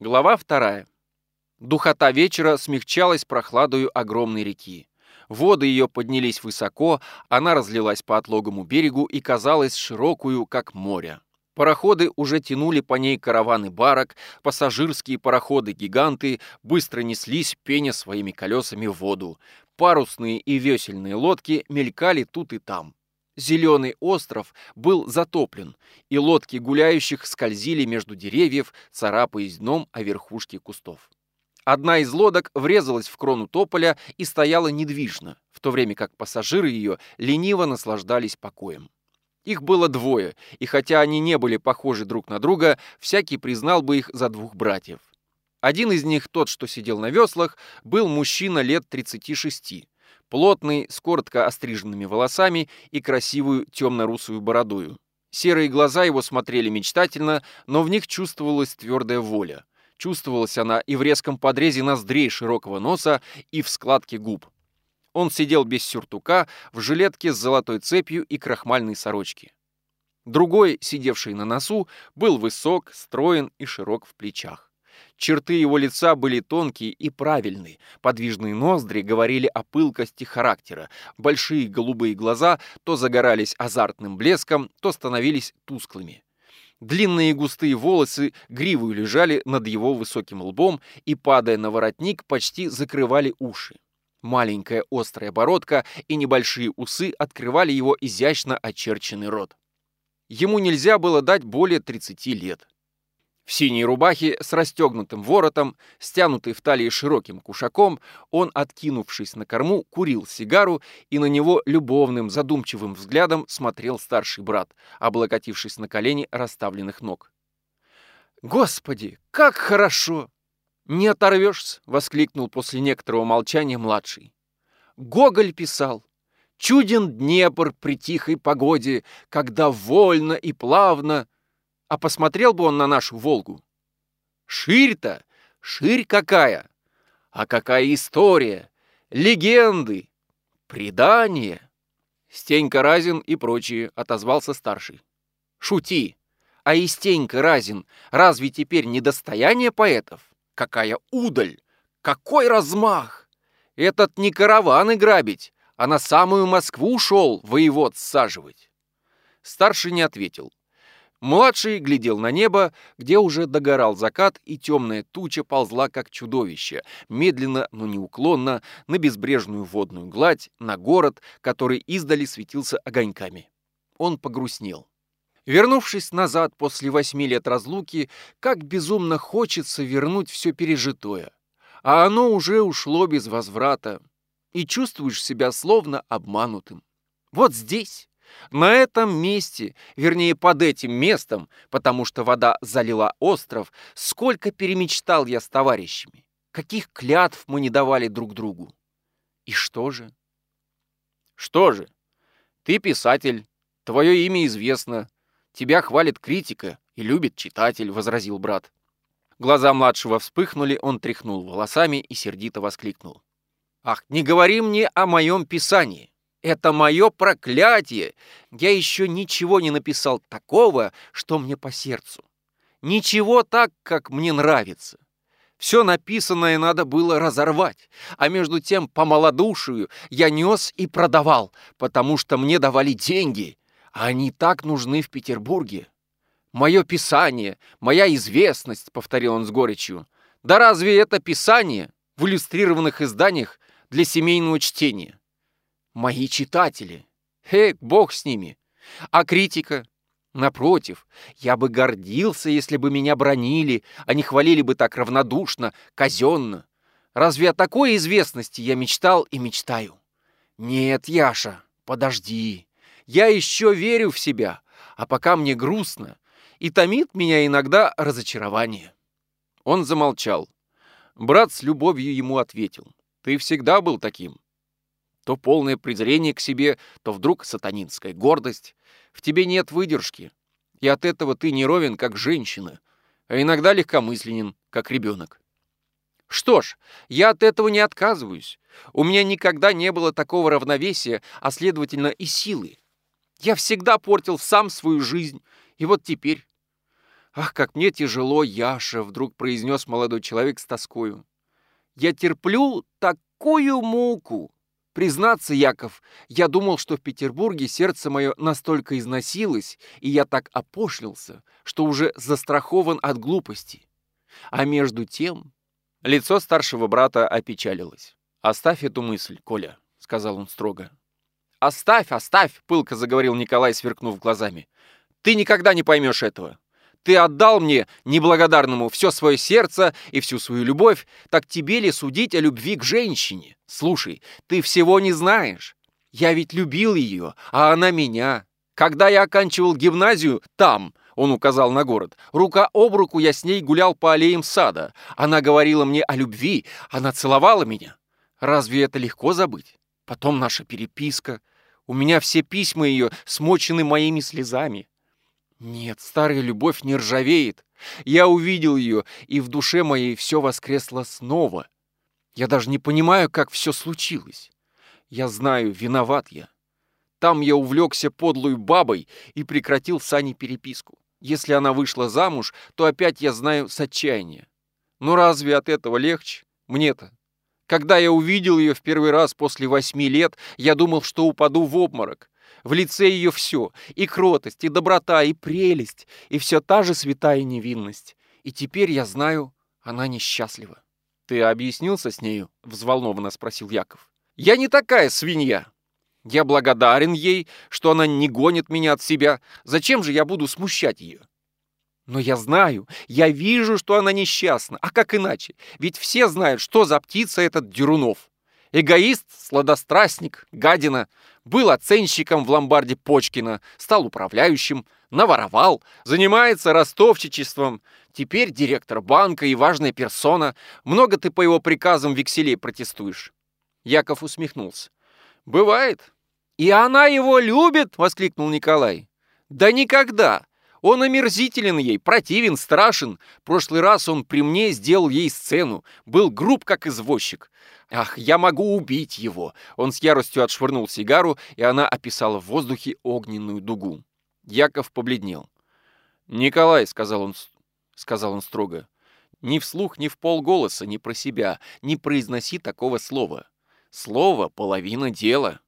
Глава вторая. Духота вечера смягчалась прохладою огромной реки. Воды ее поднялись высоко, она разлилась по отлогому берегу и казалась широкую, как море. Пароходы уже тянули по ней караваны барок, пассажирские пароходы-гиганты быстро неслись, пеня своими колесами в воду. Парусные и весельные лодки мелькали тут и там. Зеленый остров был затоплен, и лодки гуляющих скользили между деревьев, царапаясь дном о верхушке кустов. Одна из лодок врезалась в крону тополя и стояла недвижно, в то время как пассажиры ее лениво наслаждались покоем. Их было двое, и хотя они не были похожи друг на друга, всякий признал бы их за двух братьев. Один из них, тот, что сидел на веслах, был мужчина лет 36, плотный, с коротко остриженными волосами и красивую темно-русую бородою. Серые глаза его смотрели мечтательно, но в них чувствовалась твердая воля. Чувствовалась она и в резком подрезе ноздрей широкого носа, и в складке губ. Он сидел без сюртука, в жилетке с золотой цепью и крахмальной сорочке. Другой, сидевший на носу, был высок, строен и широк в плечах. Черты его лица были тонкие и правильные, подвижные ноздри говорили о пылкости характера, большие голубые глаза то загорались азартным блеском, то становились тусклыми. Длинные густые волосы гривою лежали над его высоким лбом и, падая на воротник, почти закрывали уши. Маленькая острая бородка и небольшие усы открывали его изящно очерченный рот. Ему нельзя было дать более 30 лет. В синей рубахе с расстегнутым воротом, стянутой в талии широким кушаком, он, откинувшись на корму, курил сигару, и на него любовным, задумчивым взглядом смотрел старший брат, облокотившись на колени расставленных ног. «Господи, как хорошо!» «Не оторвешься!» — воскликнул после некоторого молчания младший. Гоголь писал. «Чуден Днепр при тихой погоде, когда вольно и плавно...» А посмотрел бы он на нашу Волгу. Ширь-то, ширь какая! А какая история, легенды, предания! Стенька Разин и прочие, отозвался старший. Шути! А и Стенька Разин разве теперь не достояние поэтов? Какая удаль! Какой размах! Этот не караваны грабить, а на самую Москву шел воевод саживать. Старший не ответил. Младший глядел на небо, где уже догорал закат, и темная туча ползла, как чудовище, медленно, но неуклонно, на безбрежную водную гладь, на город, который издали светился огоньками. Он погрустнел. Вернувшись назад после восьми лет разлуки, как безумно хочется вернуть все пережитое. А оно уже ушло без возврата. И чувствуешь себя словно обманутым. Вот здесь, на этом месте, вернее под этим местом, потому что вода залила остров, сколько перемечтал я с товарищами. Каких клятв мы не давали друг другу. И что же? Что же? Ты писатель, твое имя известно, Тебя хвалит критика и любит читатель», — возразил брат. Глаза младшего вспыхнули, он тряхнул волосами и сердито воскликнул. «Ах, не говори мне о моем писании! Это мое проклятие! Я еще ничего не написал такого, что мне по сердцу. Ничего так, как мне нравится. Все написанное надо было разорвать, а между тем по малодушию я нес и продавал, потому что мне давали деньги, они так нужны в Петербурге. Мое писание, моя известность, повторил он с горечью. Да разве это писание в иллюстрированных изданиях для семейного чтения? Мои читатели. Эх, бог с ними. А критика? Напротив, я бы гордился, если бы меня бронили, а не хвалили бы так равнодушно, казенно. Разве о такой известности я мечтал и мечтаю? Нет, Яша, подожди. Я еще верю в себя, а пока мне грустно, и томит меня иногда разочарование». Он замолчал. Брат с любовью ему ответил. «Ты всегда был таким. То полное презрение к себе, то вдруг сатанинская гордость. В тебе нет выдержки, и от этого ты не ровен, как женщина, а иногда легкомысленен, как ребенок. Что ж, я от этого не отказываюсь. У меня никогда не было такого равновесия, а следовательно и силы. Я всегда портил сам свою жизнь, и вот теперь. «Ах, как мне тяжело, Яша!» — вдруг произнес молодой человек с тоскою. «Я терплю такую муку!» Признаться, Яков, я думал, что в Петербурге сердце мое настолько износилось, и я так опошлился, что уже застрахован от глупости. А между тем... Лицо старшего брата опечалилось. «Оставь эту мысль, Коля», — сказал он строго. «Оставь, оставь!» — пылко заговорил Николай, сверкнув глазами. «Ты никогда не поймешь этого. Ты отдал мне, неблагодарному, все свое сердце и всю свою любовь, так тебе ли судить о любви к женщине? Слушай, ты всего не знаешь. Я ведь любил ее, а она меня. Когда я оканчивал гимназию, там, он указал на город, рука об руку я с ней гулял по аллеям сада. Она говорила мне о любви, она целовала меня. Разве это легко забыть? Потом наша переписка. У меня все письма ее смочены моими слезами. Нет, старая любовь не ржавеет. Я увидел ее, и в душе моей все воскресло снова. Я даже не понимаю, как все случилось. Я знаю, виноват я. Там я увлекся подлой бабой и прекратил с Аней переписку. Если она вышла замуж, то опять я знаю с отчаяния. Но разве от этого легче? Мне-то. Когда я увидел ее в первый раз после восьми лет, я думал, что упаду в обморок. В лице ее все, и кротость, и доброта, и прелесть, и все та же святая невинность. И теперь я знаю, она несчастлива. «Ты объяснился с нею?» — взволнованно спросил Яков. «Я не такая свинья. Я благодарен ей, что она не гонит меня от себя. Зачем же я буду смущать ее?» Но я знаю, я вижу, что она несчастна. А как иначе? Ведь все знают, что за птица этот Дерунов. Эгоист, сладострастник, гадина. Был оценщиком в ломбарде Почкина, стал управляющим, наворовал, занимается ростовчичеством. Теперь директор банка и важная персона. Много ты по его приказам векселей протестуешь. Яков усмехнулся. Бывает. И она его любит, воскликнул Николай. Да никогда. Он омерзителен ей, противен, страшен. Прошлый раз он при мне сделал ей сцену. Был груб, как извозчик. Ах, я могу убить его!» Он с яростью отшвырнул сигару, и она описала в воздухе огненную дугу. Яков побледнел. «Николай», — сказал он, — сказал он строго, — «ни вслух, ни в полголоса, ни про себя, не произноси такого слова. Слово — половина дела».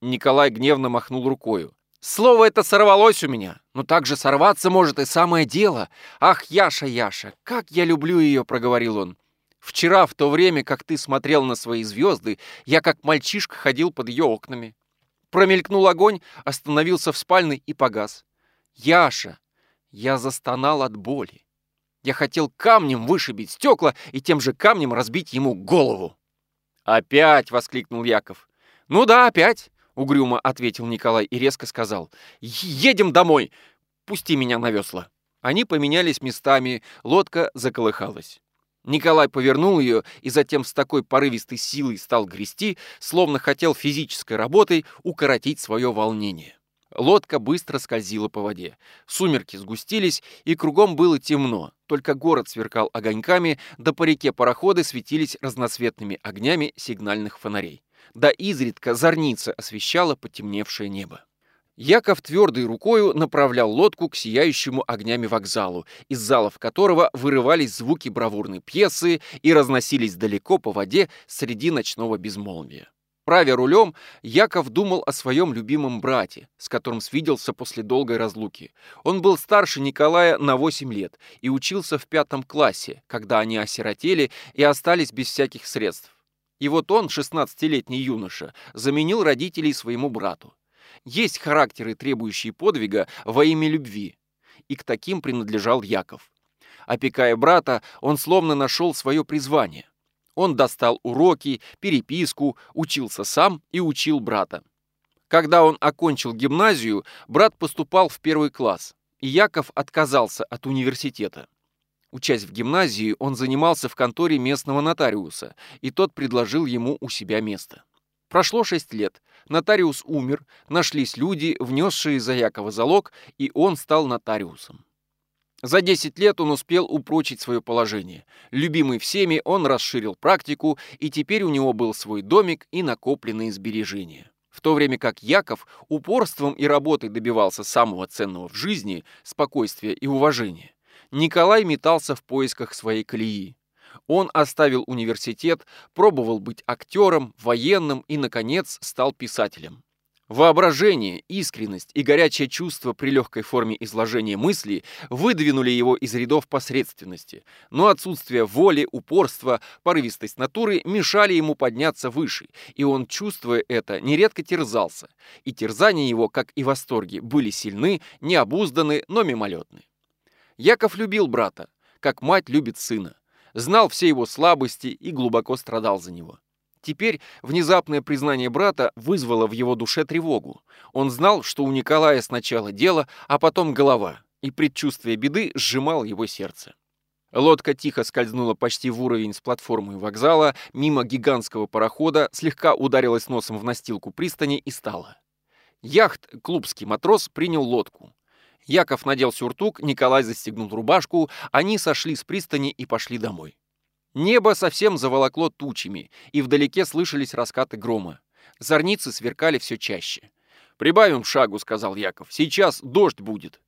Николай гневно махнул рукою. «Слово это сорвалось у меня, но так же сорваться может и самое дело. Ах, Яша, Яша, как я люблю ее!» — проговорил он. Вчера, в то время, как ты смотрел на свои звезды, я как мальчишка ходил под ее окнами. Промелькнул огонь, остановился в спальне и погас. Яша, я застонал от боли. Я хотел камнем вышибить стекла и тем же камнем разбить ему голову. «Опять!» — воскликнул Яков. «Ну да, опять!» — угрюмо ответил Николай и резко сказал. «Едем домой! Пусти меня на весла!» Они поменялись местами, лодка заколыхалась. Николай повернул ее и затем с такой порывистой силой стал грести, словно хотел физической работой укоротить свое волнение. Лодка быстро скользила по воде. Сумерки сгустились, и кругом было темно. Только город сверкал огоньками, да по реке пароходы светились разноцветными огнями сигнальных фонарей. Да изредка зорница освещала потемневшее небо. Яков твердой рукою направлял лодку к сияющему огнями вокзалу, из залов которого вырывались звуки бравурной пьесы и разносились далеко по воде среди ночного безмолвия. Правя рулем, Яков думал о своем любимом брате, с которым свиделся после долгой разлуки. Он был старше Николая на 8 лет и учился в пятом классе, когда они осиротели и остались без всяких средств. И вот он, 16-летний юноша, заменил родителей своему брату. Есть характеры, требующие подвига во имя любви, и к таким принадлежал Яков. Опекая брата, он словно нашел свое призвание. Он достал уроки, переписку, учился сам и учил брата. Когда он окончил гимназию, брат поступал в первый класс, и Яков отказался от университета. Учась в гимназии, он занимался в конторе местного нотариуса, и тот предложил ему у себя место. Прошло шесть лет. Нотариус умер, нашлись люди, внесшие за Якова залог, и он стал нотариусом. За 10 лет он успел упрочить свое положение. Любимый всеми, он расширил практику, и теперь у него был свой домик и накопленные сбережения. В то время как Яков упорством и работой добивался самого ценного в жизни – спокойствия и уважения. Николай метался в поисках своей колеи. Он оставил университет, пробовал быть актером, военным и, наконец, стал писателем. Воображение, искренность и горячее чувство при легкой форме изложения мысли выдвинули его из рядов посредственности, но отсутствие воли, упорства, порывистость натуры мешали ему подняться выше, и он, чувствуя это, нередко терзался, и терзания его, как и восторги, были сильны, необузданы, но мимолетны. Яков любил брата, как мать любит сына, знал все его слабости и глубоко страдал за него. Теперь внезапное признание брата вызвало в его душе тревогу. Он знал, что у Николая сначала дело, а потом голова, и предчувствие беды сжимал его сердце. Лодка тихо скользнула почти в уровень с платформой вокзала, мимо гигантского парохода, слегка ударилась носом в настилку пристани и стала. Яхт, клубский матрос, принял лодку. Яков надел сюртук, Николай застегнул рубашку, они сошли с пристани и пошли домой. Небо совсем заволокло тучами, и вдалеке слышались раскаты грома. Зорницы сверкали все чаще. «Прибавим шагу», — сказал Яков. «Сейчас дождь будет».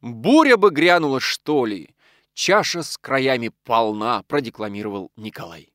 «Буря бы грянула, что ли?» «Чаша с краями полна», — продекламировал Николай.